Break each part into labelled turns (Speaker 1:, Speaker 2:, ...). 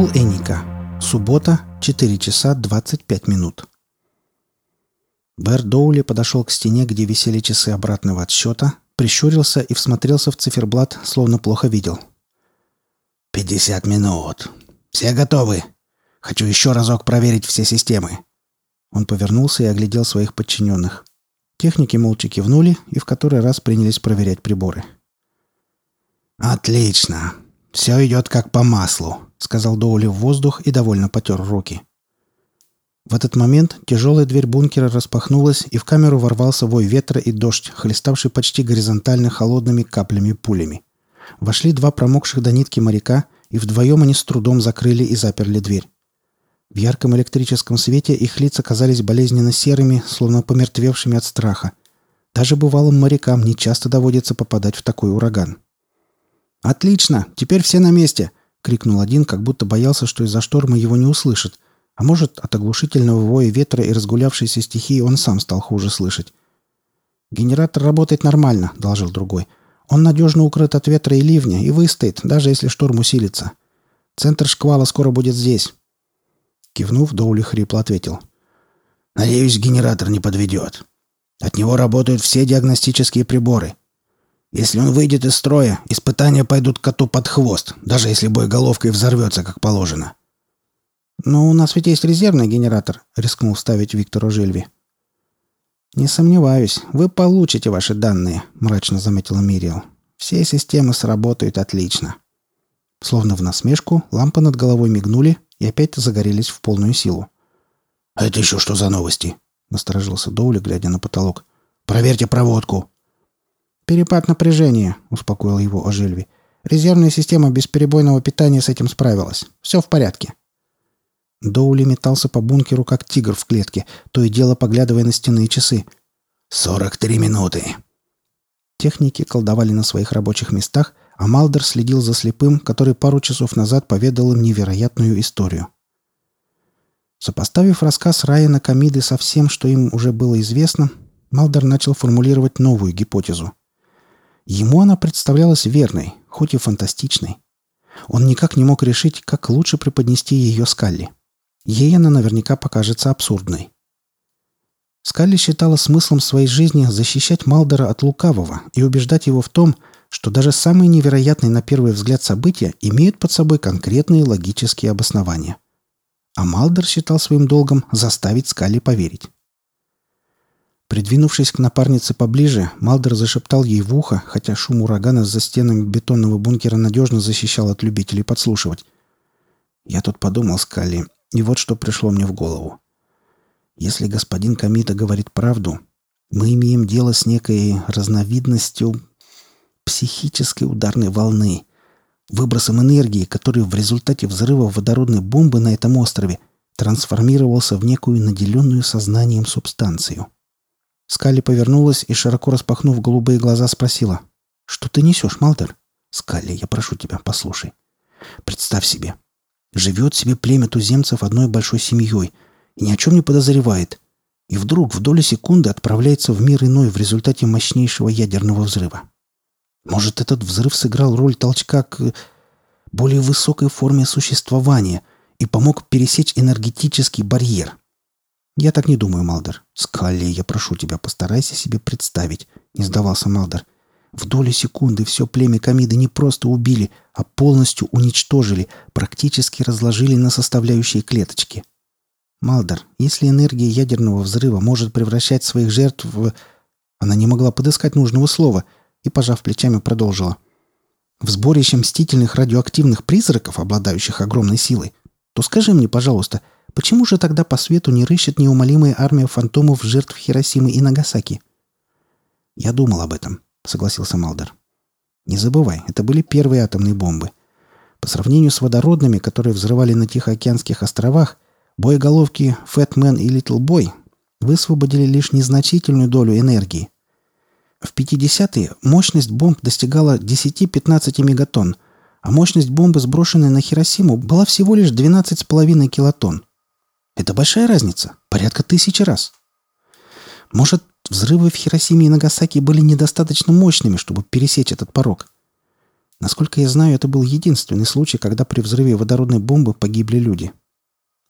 Speaker 1: Пол Эника. Суббота, 4 часа 25 минут. Бэр Доули подошел к стене, где висели часы обратного отсчета, прищурился и всмотрелся в циферблат, словно плохо видел. «Пятьдесят минут. Все готовы. Хочу еще разок проверить все системы». Он повернулся и оглядел своих подчиненных. Техники молча кивнули и в который раз принялись проверять приборы. «Отлично. Все идет как по маслу», — сказал Доули в воздух и довольно потер руки. В этот момент тяжелая дверь бункера распахнулась, и в камеру ворвался вой ветра и дождь, хлеставший почти горизонтально холодными каплями-пулями. Вошли два промокших до нитки моряка, и вдвоем они с трудом закрыли и заперли дверь. В ярком электрическом свете их лица казались болезненно серыми, словно помертвевшими от страха. Даже бывалым морякам не часто доводится попадать в такой ураган. «Отлично! Теперь все на месте!» — крикнул один, как будто боялся, что из-за шторма его не услышат — а может, от оглушительного воя ветра и разгулявшейся стихии он сам стал хуже слышать. «Генератор работает нормально», — доложил другой. «Он надежно укрыт от ветра и ливня и выстоит, даже если шторм усилится. Центр шквала скоро будет здесь». Кивнув, Доули хрипло ответил. «Надеюсь, генератор не подведет. От него работают все диагностические приборы. Если он выйдет из строя, испытания пойдут коту под хвост, даже если боеголовкой взорвется, как положено. «Но у нас ведь есть резервный генератор», — рискнул вставить Виктору Жильви. «Не сомневаюсь, вы получите ваши данные», — мрачно заметила Мириэл. «Все системы сработают отлично». Словно в насмешку, лампы над головой мигнули и опять загорелись в полную силу.
Speaker 2: «А это еще что за новости?» — насторожился
Speaker 1: Доули, глядя на потолок.
Speaker 2: «Проверьте проводку».
Speaker 1: «Перепад напряжения», — успокоил его Ожильви. «Резервная система бесперебойного питания с этим справилась. Все в порядке». Доули метался по бункеру, как тигр в клетке, то и дело поглядывая на стены и часы.
Speaker 2: «Сорок три минуты!»
Speaker 1: Техники колдовали на своих рабочих местах, а Малдер следил за слепым, который пару часов назад поведал им невероятную историю. Сопоставив рассказ Райана Камиды со всем, что им уже было известно, Малдер начал формулировать новую гипотезу. Ему она представлялась верной, хоть и фантастичной. Он никак не мог решить, как лучше преподнести ее Скалли. Ей она наверняка покажется абсурдной. Скалли считала смыслом своей жизни защищать Малдера от лукавого и убеждать его в том, что даже самые невероятные на первый взгляд события имеют под собой конкретные логические обоснования. А Малдер считал своим долгом заставить Скалли поверить. Придвинувшись к напарнице поближе, Малдер зашептал ей в ухо, хотя шум урагана за стенами бетонного бункера надежно защищал от любителей подслушивать. «Я тут подумал, Скалли, и вот что пришло мне в голову. Если господин Камита говорит правду, мы имеем дело с некой разновидностью психической ударной волны, выбросом энергии, который в результате взрыва водородной бомбы на этом острове трансформировался в некую наделенную сознанием субстанцию. Скали повернулась и, широко распахнув голубые глаза, спросила. «Что ты несешь, Малдер?» «Скали, я прошу тебя, послушай. Представь себе, Живет себе племя туземцев одной большой семьей и ни о чем не подозревает. И вдруг в доли секунды отправляется в мир иной в результате мощнейшего ядерного взрыва. Может, этот взрыв сыграл роль толчка к более высокой форме существования и помог пересечь энергетический барьер. Я так не думаю, Малдер. Скалли, я прошу тебя, постарайся себе представить, не сдавался Малдер. В доли секунды все племя Камиды не просто убили, а полностью уничтожили, практически разложили на составляющие клеточки. Малдер, если энергия ядерного взрыва может превращать своих жертв в... Она не могла подыскать нужного слова и, пожав плечами, продолжила. В сборище мстительных радиоактивных призраков, обладающих огромной силой, то скажи мне, пожалуйста, почему же тогда по свету не рыщет неумолимая армия фантомов жертв Хиросимы и Нагасаки? Я думал об этом. — согласился Малдер. «Не забывай, это были первые атомные бомбы. По сравнению с водородными, которые взрывали на Тихоокеанских островах, боеголовки «Фэтмен» и «Литл Бой» высвободили лишь незначительную долю энергии. В 50-е мощность бомб достигала 10-15 мегатонн, а мощность бомбы, сброшенной на Хиросиму, была всего лишь 12,5 килотонн. Это большая разница, порядка тысячи раз. Может, Взрывы в Хиросиме и Нагасаки были недостаточно мощными, чтобы пересечь этот порог. Насколько я знаю, это был единственный случай, когда при взрыве водородной бомбы погибли люди.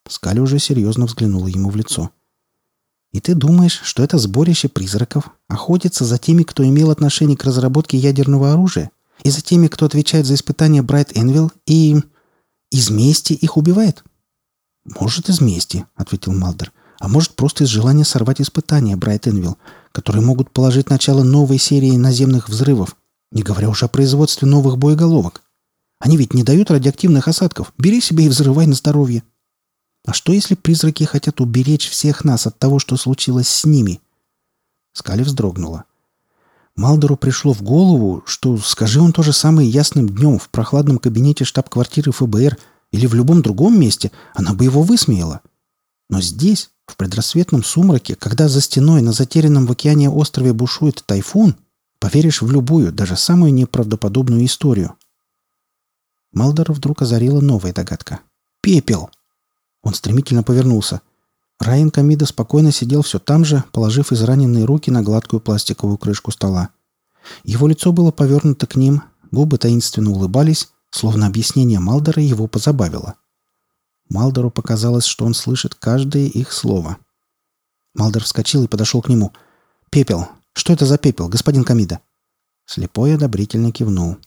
Speaker 1: Скали уже серьезно взглянула ему в лицо. «И ты думаешь, что это сборище призраков охотится за теми, кто имел отношение к разработке ядерного оружия? И за теми, кто отвечает за испытания Брайт Энвилл и... из мести их убивает?» «Может, из мести», — ответил Малдер. «А может, просто из желания сорвать испытания Брайт Энвилл, которые могут положить начало новой серии наземных взрывов, не говоря уж о производстве новых боеголовок. Они ведь не дают радиоактивных осадков. Бери себе и взрывай на здоровье. А что, если призраки хотят уберечь всех нас от того, что случилось с ними?» Скали вздрогнула. Малдору пришло в голову, что, скажи он то же самое ясным днем в прохладном кабинете штаб-квартиры ФБР или в любом другом месте, она бы его высмеяла. Но здесь, в предрассветном сумраке, когда за стеной на затерянном в океане острове бушует тайфун, поверишь в любую, даже самую неправдоподобную историю. Малдора вдруг озарила новая догадка. «Пепел!» Он стремительно повернулся. Райан Камида спокойно сидел все там же, положив израненные руки на гладкую пластиковую крышку стола. Его лицо было повернуто к ним, губы таинственно улыбались, словно объяснение Малдора его позабавило. Малдору показалось, что он слышит каждое их слово. Малдор вскочил и подошел к нему. «Пепел! Что это за пепел, господин Камида?» Слепой одобрительно кивнул.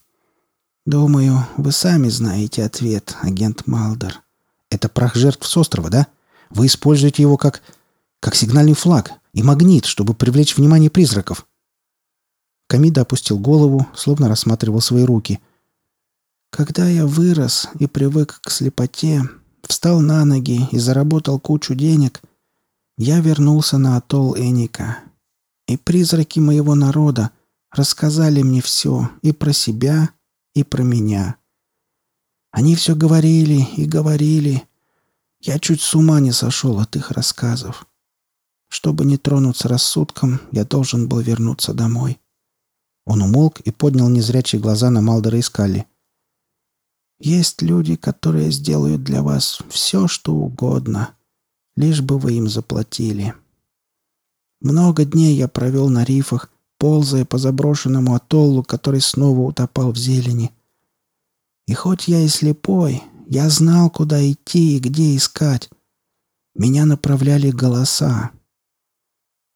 Speaker 3: «Думаю, вы сами знаете ответ, агент Малдор».
Speaker 1: «Это прах жертв с острова, да? Вы используете его как... как сигнальный флаг и магнит, чтобы привлечь внимание призраков». Камида опустил голову, словно рассматривал свои руки.
Speaker 3: «Когда я вырос и привык к слепоте, встал на ноги и заработал кучу денег, я вернулся на атолл Эника. И призраки моего народа рассказали мне все и про себя, и про меня. Они все говорили и говорили. Я чуть с ума не сошел от их рассказов. Чтобы не тронуться рассудком, я должен был вернуться домой.
Speaker 1: Он умолк и поднял незрячие глаза на Малдера и Скалли.
Speaker 3: Есть люди, которые сделают для вас все, что угодно, лишь бы вы им заплатили. Много дней я провел на рифах, ползая по заброшенному атоллу, который снова утопал в зелени. И хоть я и слепой, я знал, куда идти и где искать. Меня направляли голоса.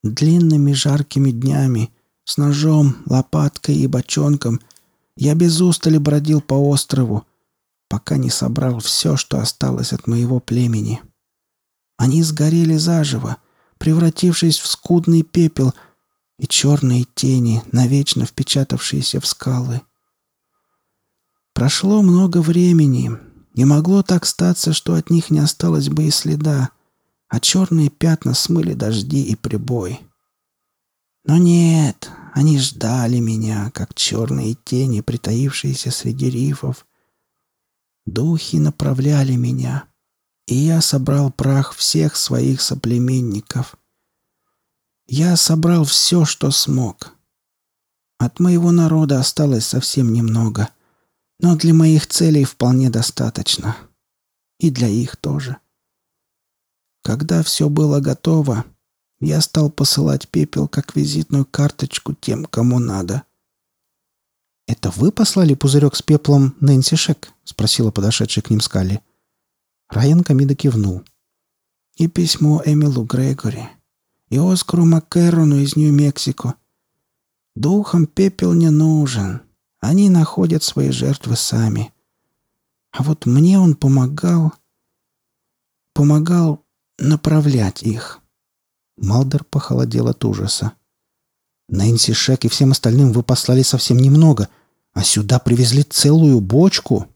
Speaker 3: Длинными жаркими днями, с ножом, лопаткой и бочонком, я без устали бродил по острову, пока не собрал все, что осталось от моего племени. Они сгорели заживо — превратившись в скудный пепел и черные тени, навечно впечатавшиеся в скалы. Прошло много времени, и могло так статься, что от них не осталось бы и следа, а черные пятна смыли дожди и прибой. Но нет, они ждали меня, как черные тени, притаившиеся среди рифов. Духи направляли меня, и я собрал прах всех своих соплеменников. Я собрал все, что смог. От моего народа осталось совсем немного, но для моих целей вполне достаточно. И для их тоже. Когда все было готово, я стал посылать пепел как визитную карточку тем, кому надо.
Speaker 1: «Это вы послали пузырек с пеплом Нэнси Шек?» — спросила подошедшая к ним Скалли. Райан Камида кивнул.
Speaker 3: «И письмо Эмилу Грегори, и Оскару Маккерону из Нью-Мексико. Духам пепел не нужен. Они находят свои жертвы сами. А вот мне он помогал... помогал направлять их».
Speaker 1: Малдер похолодел от ужаса. «Нэнси Шек и всем остальным вы послали совсем немного, а сюда привезли целую бочку!»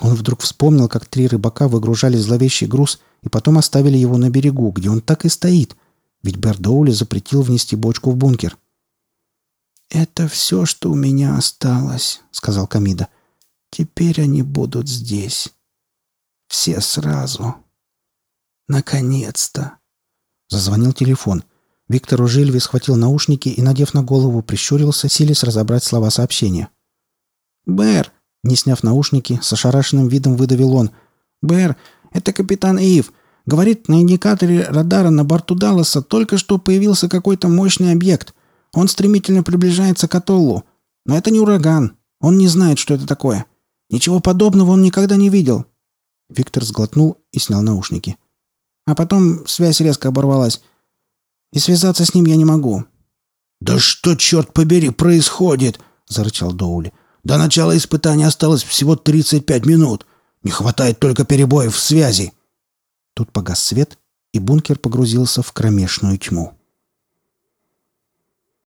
Speaker 1: Он вдруг вспомнил, как три рыбака выгружали зловещий груз и потом оставили его на берегу, где он так и стоит, ведь Бердоули запретил внести бочку в бункер.
Speaker 3: «Это все, что у меня осталось», — сказал Камида. «Теперь они будут здесь. Все сразу. Наконец-то!»
Speaker 1: Зазвонил телефон. Виктор Ужильви схватил наушники и, надев на голову, прищурился, силясь разобрать слова сообщения.
Speaker 3: «Бэр, не сняв наушники, с ошарашенным видом выдавил он. «Бэр, это капитан Ив. Говорит, на индикаторе радара на борту Далласа только что появился какой-то мощный объект. Он стремительно приближается к атоллу. Но это не ураган. Он не знает, что это такое. Ничего подобного он никогда не видел».
Speaker 1: Виктор сглотнул и снял наушники.
Speaker 3: «А потом связь резко оборвалась. И связаться с ним я не могу».
Speaker 2: «Да что, черт побери, происходит?» — зарычал Доули. «До начала испытания осталось всего 35 минут. Не хватает только перебоев в связи».
Speaker 1: Тут погас свет, и бункер погрузился в кромешную тьму.